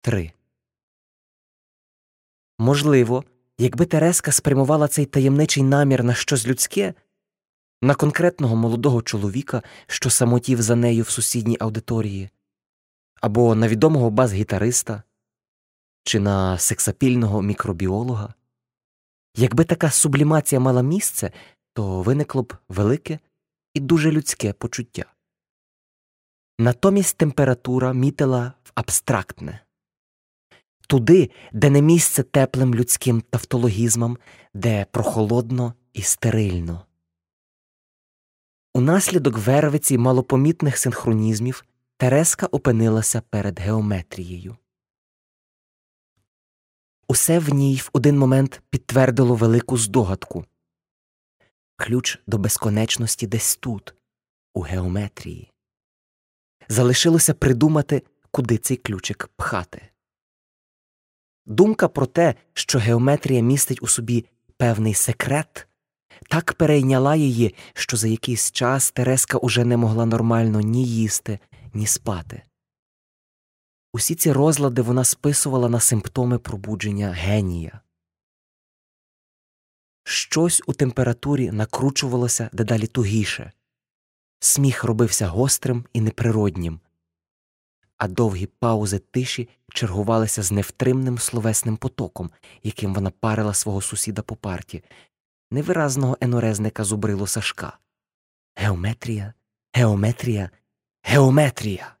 3. Можливо, якби Тереска спрямувала цей таємничий намір на щось людське, на конкретного молодого чоловіка, що самотів за нею в сусідній аудиторії, або на відомого бас-гітариста, чи на сексапільного мікробіолога. Якби така сублімація мала місце, то виникло б велике і дуже людське почуття. Натомість температура мітила в абстрактне туди, де не місце теплим людським тавтологізмам, де прохолодно і стерильно. Унаслідок вервиці малопомітних синхронізмів Тереска опинилася перед геометрією. Усе в ній в один момент підтвердило велику здогадку ключ до безконечності десь тут, у геометрії. Залишилося придумати, куди цей ключик пхати. Думка про те, що геометрія містить у собі певний секрет, так перейняла її, що за якийсь час Тереска уже не могла нормально ні їсти, ні спати. Усі ці розлади вона списувала на симптоми пробудження генія. Щось у температурі накручувалося дедалі тугіше, сміх робився гострим і неприроднім, а довгі паузи тиші чергувалися з невтримним словесним потоком, яким вона парила свого сусіда по парті, невиразного енорезника зубрило Сашка. Геометрія, геометрія, геометрія.